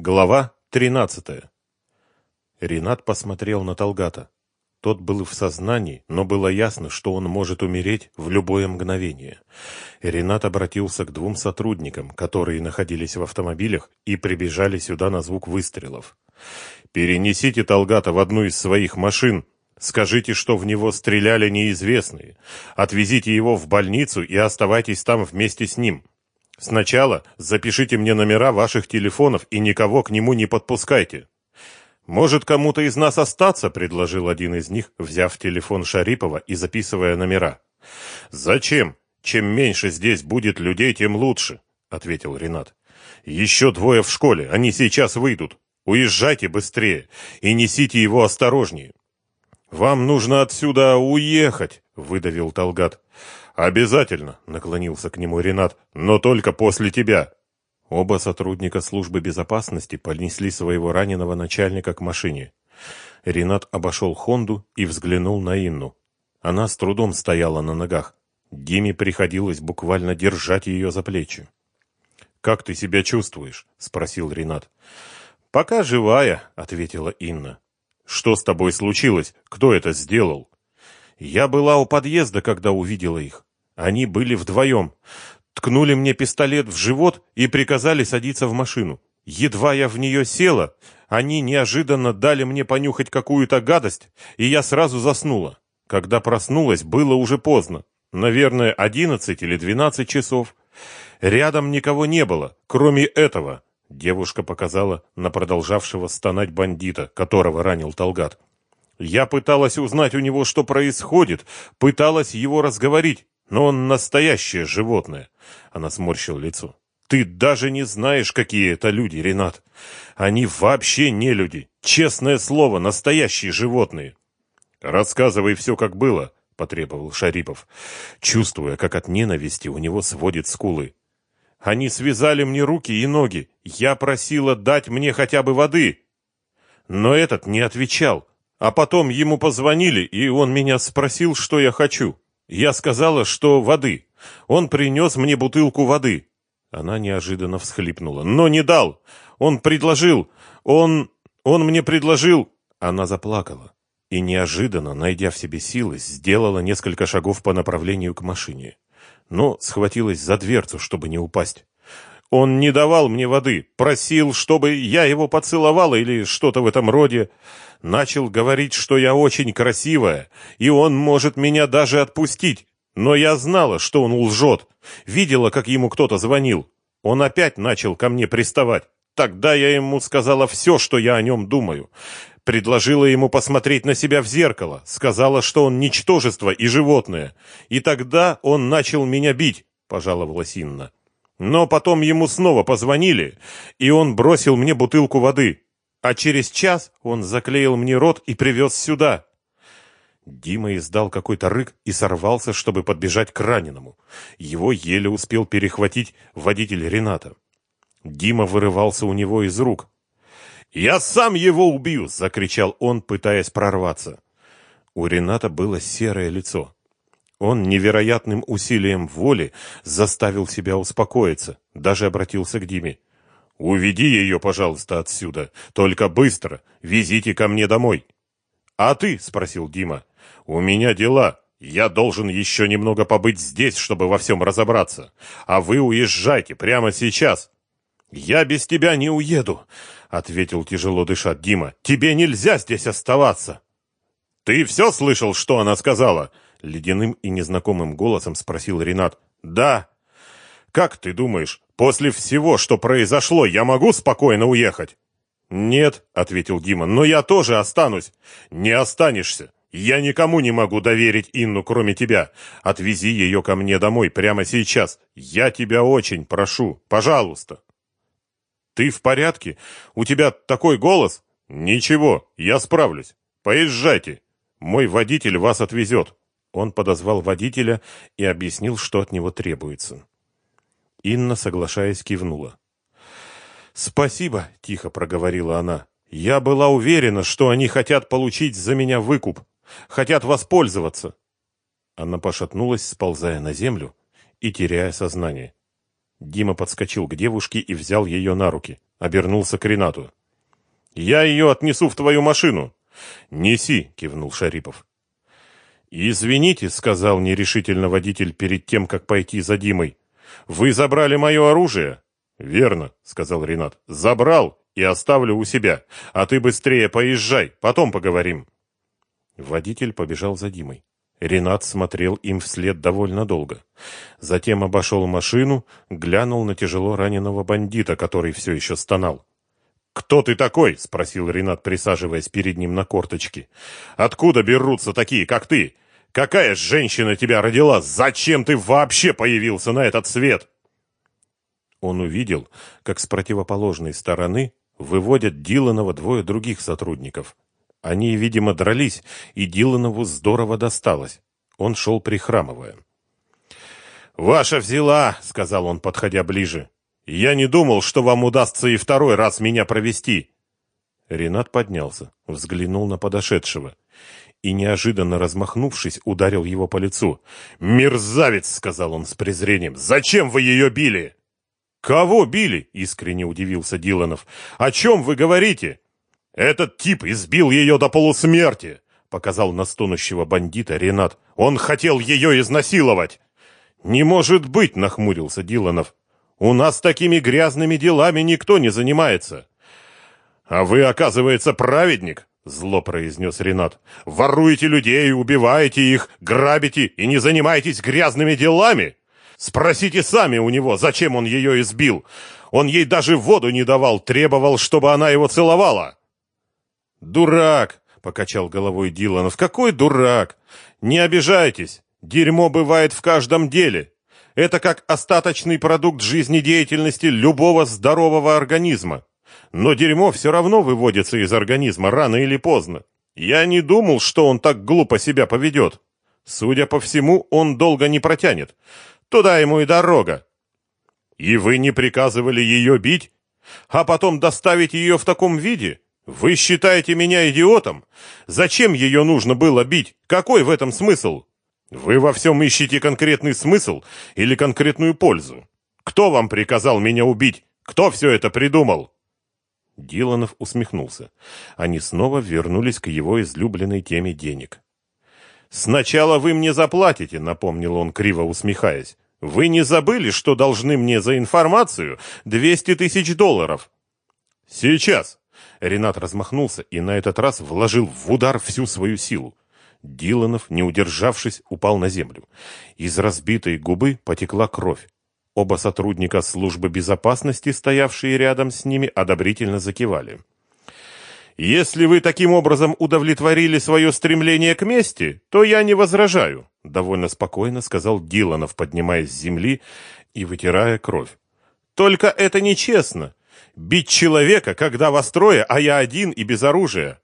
Глава 13. Ренат посмотрел на Талгата. Тот был в сознании, но было ясно, что он может умереть в любое мгновение. Ренат обратился к двум сотрудникам, которые находились в автомобилях и прибежали сюда на звук выстрелов. «Перенесите Талгата в одну из своих машин. Скажите, что в него стреляли неизвестные. Отвезите его в больницу и оставайтесь там вместе с ним. Сначала запишите мне номера ваших телефонов и никого к нему не подпускайте. Может, кому-то из нас остаться, предложил один из них, взяв телефон Шарипова и записывая номера. Зачем? Чем меньше здесь будет людей, тем лучше, ответил Ренат. Еще двое в школе, они сейчас выйдут. Уезжайте быстрее и несите его осторожнее. Вам нужно отсюда уехать, выдавил Талгат. Обязательно, наклонился к нему Ренат, но только после тебя. Оба сотрудника службы безопасности понесли своего раненого начальника к машине. Ренат обошел Хонду и взглянул на Инну. Она с трудом стояла на ногах. Диме приходилось буквально держать ее за плечи. «Как ты себя чувствуешь?» — спросил Ренат. «Пока живая», — ответила Инна. «Что с тобой случилось? Кто это сделал?» «Я была у подъезда, когда увидела их. Они были вдвоем. Ткнули мне пистолет в живот и приказали садиться в машину. Едва я в нее села, они неожиданно дали мне понюхать какую-то гадость, и я сразу заснула. Когда проснулась, было уже поздно. Наверное, одиннадцать или двенадцать часов. Рядом никого не было, кроме этого. Девушка показала на продолжавшего стонать бандита, которого ранил Талгат. Я пыталась узнать у него, что происходит, пыталась его разговорить, но он настоящее животное. Она сморщила лицо. Ты даже не знаешь, какие это люди, Ренат. Они вообще не люди. Честное слово, настоящие животные. Рассказывай все, как было, потребовал Шарипов, чувствуя, как от ненависти у него сводит скулы. Они связали мне руки и ноги. Я просила дать мне хотя бы воды. Но этот не отвечал. А потом ему позвонили, и он меня спросил, что я хочу. Я сказала, что воды. Он принес мне бутылку воды. Она неожиданно всхлипнула. Но не дал. Он предложил. Он... он мне предложил. Она заплакала. И неожиданно, найдя в себе силы, сделала несколько шагов по направлению к машине. Но схватилась за дверцу, чтобы не упасть. Он не давал мне воды, просил, чтобы я его поцеловала или что-то в этом роде. Начал говорить, что я очень красивая, и он может меня даже отпустить. Но я знала, что он лжет. Видела, как ему кто-то звонил. Он опять начал ко мне приставать. Тогда я ему сказала все, что я о нем думаю. Предложила ему посмотреть на себя в зеркало. Сказала, что он ничтожество и животное. И тогда он начал меня бить, пожаловалась Инна. Но потом ему снова позвонили, и он бросил мне бутылку воды. А через час он заклеил мне рот и привез сюда. Дима издал какой-то рык и сорвался, чтобы подбежать к раненому. Его еле успел перехватить водитель Рената. Дима вырывался у него из рук. «Я сам его убью!» — закричал он, пытаясь прорваться. У Рената было серое лицо. Он невероятным усилием воли заставил себя успокоиться, даже обратился к Диме. «Уведи ее, пожалуйста, отсюда. Только быстро. Везите ко мне домой». «А ты?» — спросил Дима. «У меня дела. Я должен еще немного побыть здесь, чтобы во всем разобраться. А вы уезжайте прямо сейчас». «Я без тебя не уеду», — ответил тяжело дыша Дима. «Тебе нельзя здесь оставаться». «Ты все слышал, что она сказала?» Ледяным и незнакомым голосом спросил Ренат. Да. Как ты думаешь, после всего, что произошло, я могу спокойно уехать? Нет, ответил Дима. Но я тоже останусь. Не останешься. Я никому не могу доверить Инну, кроме тебя. Отвези ее ко мне домой прямо сейчас. Я тебя очень прошу, пожалуйста. Ты в порядке? У тебя такой голос? Ничего, я справлюсь. Поезжайте. Мой водитель вас отвезет. Он подозвал водителя и объяснил, что от него требуется. Инна, соглашаясь, кивнула. «Спасибо», — тихо проговорила она. «Я была уверена, что они хотят получить за меня выкуп, хотят воспользоваться». Она пошатнулась, сползая на землю и теряя сознание. Дима подскочил к девушке и взял ее на руки. обернулся к Ренату. «Я ее отнесу в твою машину». «Неси», — кивнул Шарипов. «Извините», — сказал нерешительно водитель перед тем, как пойти за Димой. «Вы забрали мое оружие?» «Верно», — сказал Ренат. «Забрал и оставлю у себя. А ты быстрее поезжай, потом поговорим». Водитель побежал за Димой. Ренат смотрел им вслед довольно долго. Затем обошел машину, глянул на тяжело раненого бандита, который все еще стонал. «Кто ты такой?» — спросил Ренат, присаживаясь перед ним на корточки. «Откуда берутся такие, как ты? Какая женщина тебя родила? Зачем ты вообще появился на этот свет?» Он увидел, как с противоположной стороны выводят Диланова двое других сотрудников. Они, видимо, дрались, и Диланову здорово досталось. Он шел прихрамывая. «Ваша взяла!» — сказал он, подходя ближе. «Я не думал, что вам удастся и второй раз меня провести!» Ренат поднялся, взглянул на подошедшего и, неожиданно размахнувшись, ударил его по лицу. «Мерзавец!» — сказал он с презрением. «Зачем вы ее били?» «Кого били?» — искренне удивился Диланов. «О чем вы говорите?» «Этот тип избил ее до полусмерти!» — показал на стонущего бандита Ренат. «Он хотел ее изнасиловать!» «Не может быть!» — нахмурился Диланов. «У нас такими грязными делами никто не занимается!» «А вы, оказывается, праведник!» — зло произнес Ренат. «Воруете людей, убиваете их, грабите и не занимаетесь грязными делами!» Спросите сами у него, зачем он ее избил. Он ей даже воду не давал, требовал, чтобы она его целовала. Дурак, покачал головой Диланов. Какой дурак? Не обижайтесь. Дерьмо бывает в каждом деле. Это как остаточный продукт жизнедеятельности любого здорового организма. Но дерьмо все равно выводится из организма рано или поздно. Я не думал, что он так глупо себя поведет. Судя по всему, он долго не протянет. Туда ему и дорога. И вы не приказывали ее бить, а потом доставить ее в таком виде? Вы считаете меня идиотом? Зачем ее нужно было бить? Какой в этом смысл? Вы во всем ищете конкретный смысл или конкретную пользу? Кто вам приказал меня убить? Кто все это придумал? Диланов усмехнулся. Они снова вернулись к его излюбленной теме денег. «Сначала вы мне заплатите», — напомнил он, криво усмехаясь. «Вы не забыли, что должны мне за информацию 200 тысяч долларов?» «Сейчас!» Ренат размахнулся и на этот раз вложил в удар всю свою силу. Диланов, не удержавшись, упал на землю. Из разбитой губы потекла кровь. Оба сотрудника службы безопасности, стоявшие рядом с ними, одобрительно закивали. Если вы таким образом удовлетворили свое стремление к мести, то я не возражаю, довольно спокойно сказал Диланов, поднимаясь с земли и вытирая кровь. Только это нечестно. Бить человека, когда вас трое, а я один и без оружия.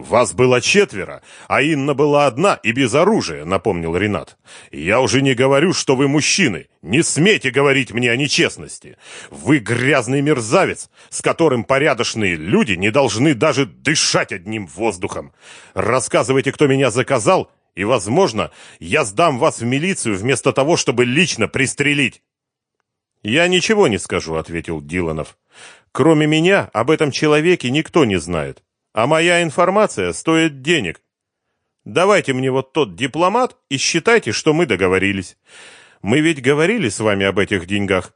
«Вас было четверо, а Инна была одна и без оружия», — напомнил Ренат. «Я уже не говорю, что вы мужчины. Не смейте говорить мне о нечестности. Вы грязный мерзавец, с которым порядочные люди не должны даже дышать одним воздухом. Рассказывайте, кто меня заказал, и, возможно, я сдам вас в милицию вместо того, чтобы лично пристрелить». «Я ничего не скажу», — ответил Диланов. «Кроме меня об этом человеке никто не знает а моя информация стоит денег. Давайте мне вот тот дипломат и считайте, что мы договорились. Мы ведь говорили с вами об этих деньгах.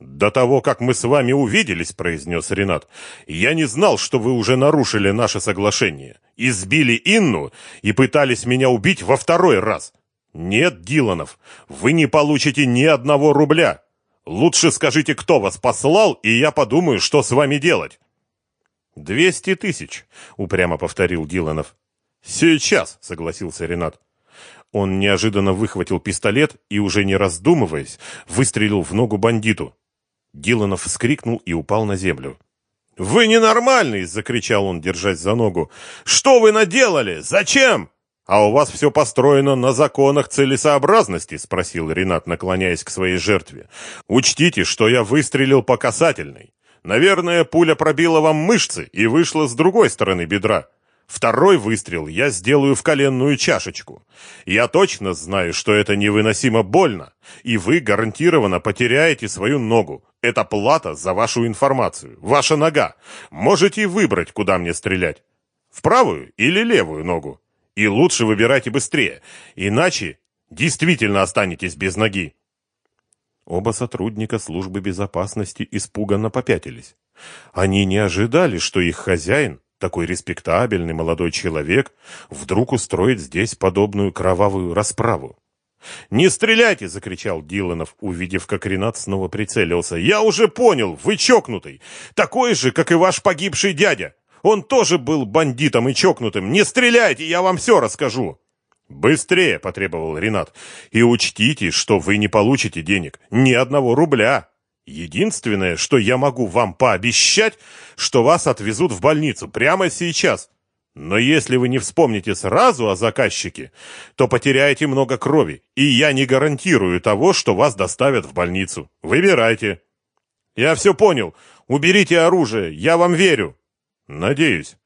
До того, как мы с вами увиделись, произнес Ренат, я не знал, что вы уже нарушили наше соглашение, избили Инну и пытались меня убить во второй раз. Нет, Диланов, вы не получите ни одного рубля. Лучше скажите, кто вас послал, и я подумаю, что с вами делать. «Двести тысяч», — упрямо повторил Диланов. «Сейчас», — согласился Ренат. Он неожиданно выхватил пистолет и, уже не раздумываясь, выстрелил в ногу бандиту. Диланов вскрикнул и упал на землю. «Вы ненормальный!» — закричал он, держась за ногу. «Что вы наделали? Зачем?» «А у вас все построено на законах целесообразности?» — спросил Ренат, наклоняясь к своей жертве. «Учтите, что я выстрелил по касательной. Наверное, пуля пробила вам мышцы и вышла с другой стороны бедра. Второй выстрел я сделаю в коленную чашечку. Я точно знаю, что это невыносимо больно, и вы гарантированно потеряете свою ногу. Это плата за вашу информацию. Ваша нога. Можете выбрать, куда мне стрелять. В правую или левую ногу. И лучше выбирайте быстрее, иначе действительно останетесь без ноги. Оба сотрудника службы безопасности испуганно попятились. Они не ожидали, что их хозяин, такой респектабельный молодой человек, вдруг устроит здесь подобную кровавую расправу. «Не стреляйте!» — закричал Диланов, увидев, как Ренат снова прицелился. «Я уже понял, вы чокнутый! Такой же, как и ваш погибший дядя! Он тоже был бандитом и чокнутым! Не стреляйте, я вам все расскажу!» «Быстрее!» — потребовал Ренат. «И учтите, что вы не получите денег. Ни одного рубля. Единственное, что я могу вам пообещать, что вас отвезут в больницу прямо сейчас. Но если вы не вспомните сразу о заказчике, то потеряете много крови, и я не гарантирую того, что вас доставят в больницу. Выбирайте». «Я все понял. Уберите оружие. Я вам верю». «Надеюсь.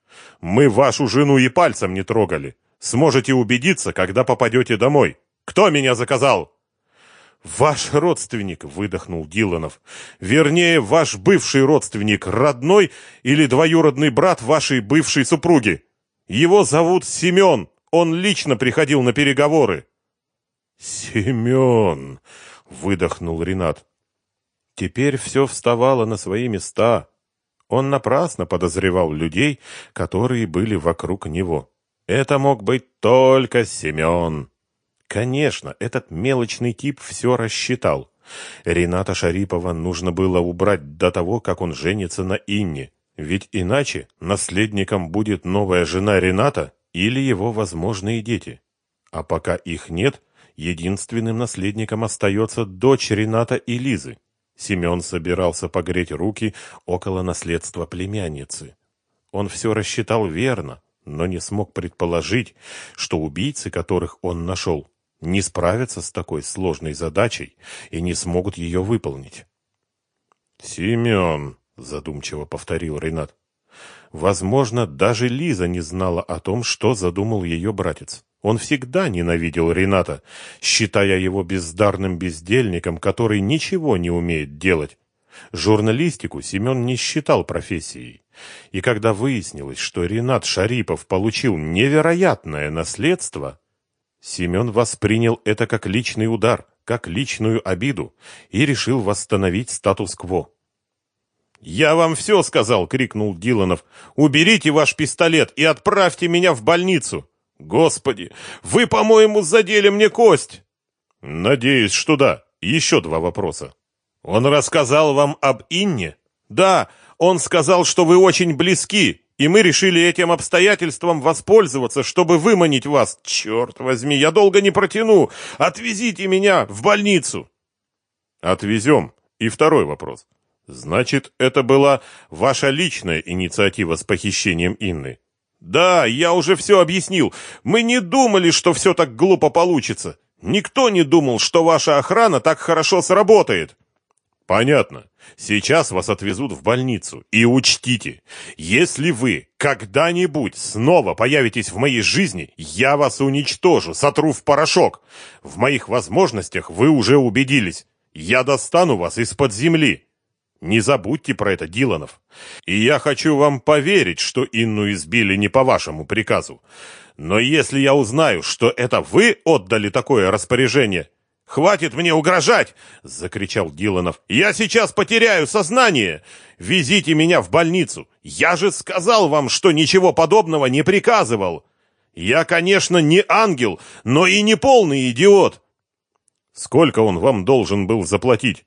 Мы вашу жену и пальцем не трогали. Сможете убедиться, когда попадете домой. Кто меня заказал?» «Ваш родственник», — выдохнул Диланов. «Вернее, ваш бывший родственник, родной или двоюродный брат вашей бывшей супруги. Его зовут Семен. Он лично приходил на переговоры». «Семен», — выдохнул Ренат. Теперь все вставало на свои места. Он напрасно подозревал людей, которые были вокруг него. Это мог быть только Семен. Конечно, этот мелочный тип все рассчитал. Рената Шарипова нужно было убрать до того, как он женится на Инне. Ведь иначе наследником будет новая жена Рената или его возможные дети. А пока их нет, единственным наследником остается дочь Рената и Лизы. Семен собирался погреть руки около наследства племянницы. Он все рассчитал верно, но не смог предположить, что убийцы, которых он нашел, не справятся с такой сложной задачей и не смогут ее выполнить. «Семен», — задумчиво повторил Ренат, — «возможно, даже Лиза не знала о том, что задумал ее братец. Он всегда ненавидел Рената, считая его бездарным бездельником, который ничего не умеет делать. Журналистику Семен не считал профессией. И когда выяснилось, что Ренат Шарипов получил невероятное наследство, Семен воспринял это как личный удар, как личную обиду и решил восстановить статус-кво. «Я вам все сказал!» — крикнул Диланов. «Уберите ваш пистолет и отправьте меня в больницу!» «Господи, вы, по-моему, задели мне кость!» «Надеюсь, что да. Еще два вопроса. Он рассказал вам об Инне?» «Да, он сказал, что вы очень близки, и мы решили этим обстоятельством воспользоваться, чтобы выманить вас. Черт возьми, я долго не протяну. Отвезите меня в больницу. Отвезем. И второй вопрос. Значит, это была ваша личная инициатива с похищением Инны? Да, я уже все объяснил. Мы не думали, что все так глупо получится. Никто не думал, что ваша охрана так хорошо сработает. Понятно. Сейчас вас отвезут в больницу. И учтите, если вы когда-нибудь снова появитесь в моей жизни, я вас уничтожу, сотру в порошок. В моих возможностях вы уже убедились. Я достану вас из-под земли. Не забудьте про это, Диланов. И я хочу вам поверить, что Инну избили не по вашему приказу. Но если я узнаю, что это вы отдали такое распоряжение, «Хватит мне угрожать!» — закричал Диланов. «Я сейчас потеряю сознание! Везите меня в больницу! Я же сказал вам, что ничего подобного не приказывал! Я, конечно, не ангел, но и не полный идиот!» «Сколько он вам должен был заплатить?»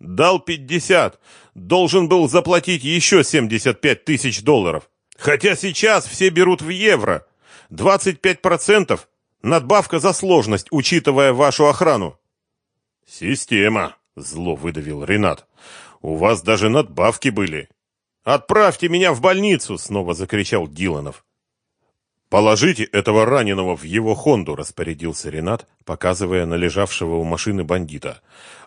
«Дал пятьдесят. Должен был заплатить еще семьдесят пять тысяч долларов. Хотя сейчас все берут в евро. Двадцать пять процентов Надбавка за сложность, учитывая вашу охрану. Система, зло выдавил Ренат. У вас даже надбавки были. Отправьте меня в больницу, снова закричал Диланов. Положите этого раненого в его Хонду, распорядился Ренат, показывая на лежавшего у машины бандита.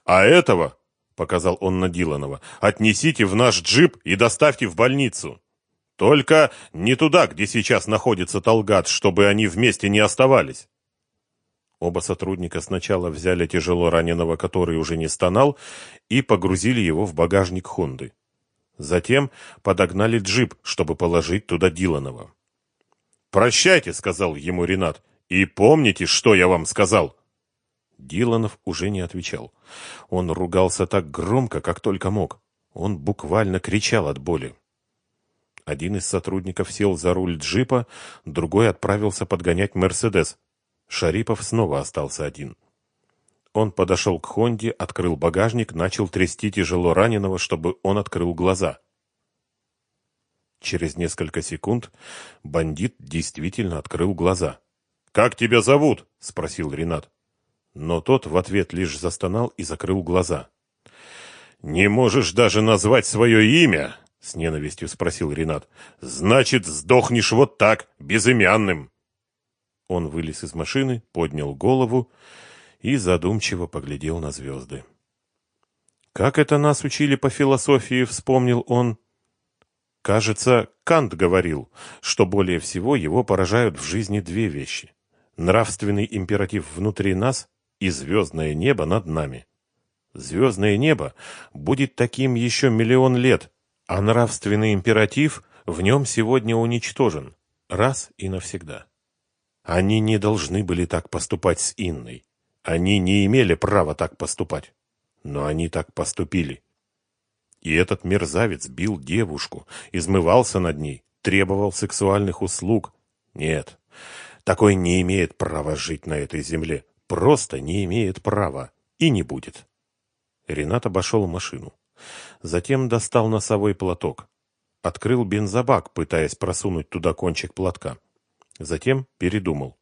А этого, показал он на Диланова, отнесите в наш джип и доставьте в больницу. Только не туда, где сейчас находится Талгат, чтобы они вместе не оставались. Оба сотрудника сначала взяли тяжело раненого, который уже не стонал, и погрузили его в багажник Хонды. Затем подогнали джип, чтобы положить туда Диланова. «Прощайте», — сказал ему Ренат, — «и помните, что я вам сказал». Диланов уже не отвечал. Он ругался так громко, как только мог. Он буквально кричал от боли. Один из сотрудников сел за руль джипа, другой отправился подгонять «Мерседес», Шарипов снова остался один. Он подошел к Хонде, открыл багажник, начал трясти тяжело раненого, чтобы он открыл глаза. Через несколько секунд бандит действительно открыл глаза. «Как тебя зовут?» — спросил Ренат. Но тот в ответ лишь застонал и закрыл глаза. «Не можешь даже назвать свое имя?» — с ненавистью спросил Ренат. «Значит, сдохнешь вот так, безымянным!» Он вылез из машины, поднял голову и задумчиво поглядел на звезды. «Как это нас учили по философии?» — вспомнил он. Кажется, Кант говорил, что более всего его поражают в жизни две вещи. Нравственный императив внутри нас и звездное небо над нами. Звездное небо будет таким еще миллион лет, а нравственный императив в нем сегодня уничтожен, раз и навсегда. Они не должны были так поступать с Инной. Они не имели права так поступать. Но они так поступили. И этот мерзавец бил девушку, измывался над ней, требовал сексуальных услуг. Нет, такой не имеет права жить на этой земле. Просто не имеет права. И не будет. Ренат обошел машину. Затем достал носовой платок. Открыл бензобак, пытаясь просунуть туда кончик платка. Затем передумал.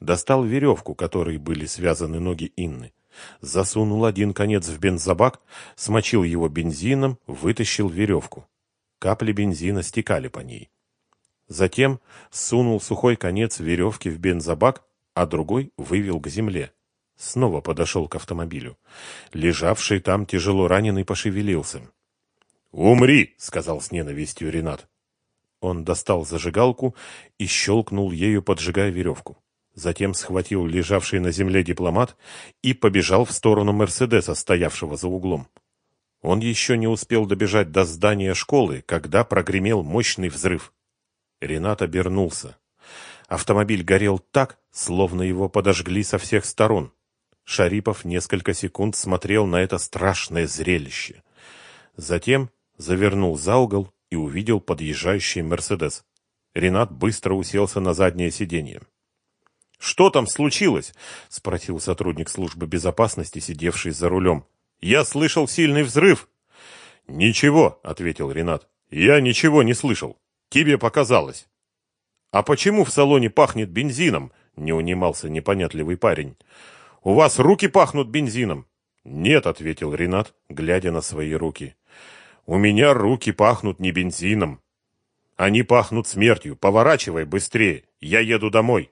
Достал веревку, которой были связаны ноги Инны. Засунул один конец в бензобак, смочил его бензином, вытащил веревку. Капли бензина стекали по ней. Затем сунул сухой конец веревки в бензобак, а другой вывел к земле. Снова подошел к автомобилю. Лежавший там тяжело раненый пошевелился. «Умри!» — сказал с ненавистью Ренат. Он достал зажигалку и щелкнул ею, поджигая веревку. Затем схватил лежавший на земле дипломат и побежал в сторону Мерседеса, стоявшего за углом. Он еще не успел добежать до здания школы, когда прогремел мощный взрыв. Ренат обернулся. Автомобиль горел так, словно его подожгли со всех сторон. Шарипов несколько секунд смотрел на это страшное зрелище. Затем завернул за угол и увидел подъезжающий «Мерседес». Ренат быстро уселся на заднее сиденье. «Что там случилось?» — спросил сотрудник службы безопасности, сидевший за рулем. «Я слышал сильный взрыв». «Ничего», — ответил Ренат. «Я ничего не слышал. Тебе показалось». «А почему в салоне пахнет бензином?» — не унимался непонятливый парень. «У вас руки пахнут бензином». «Нет», — ответил Ренат, глядя на свои руки. У меня руки пахнут не бензином. Они пахнут смертью. Поворачивай быстрее. Я еду домой.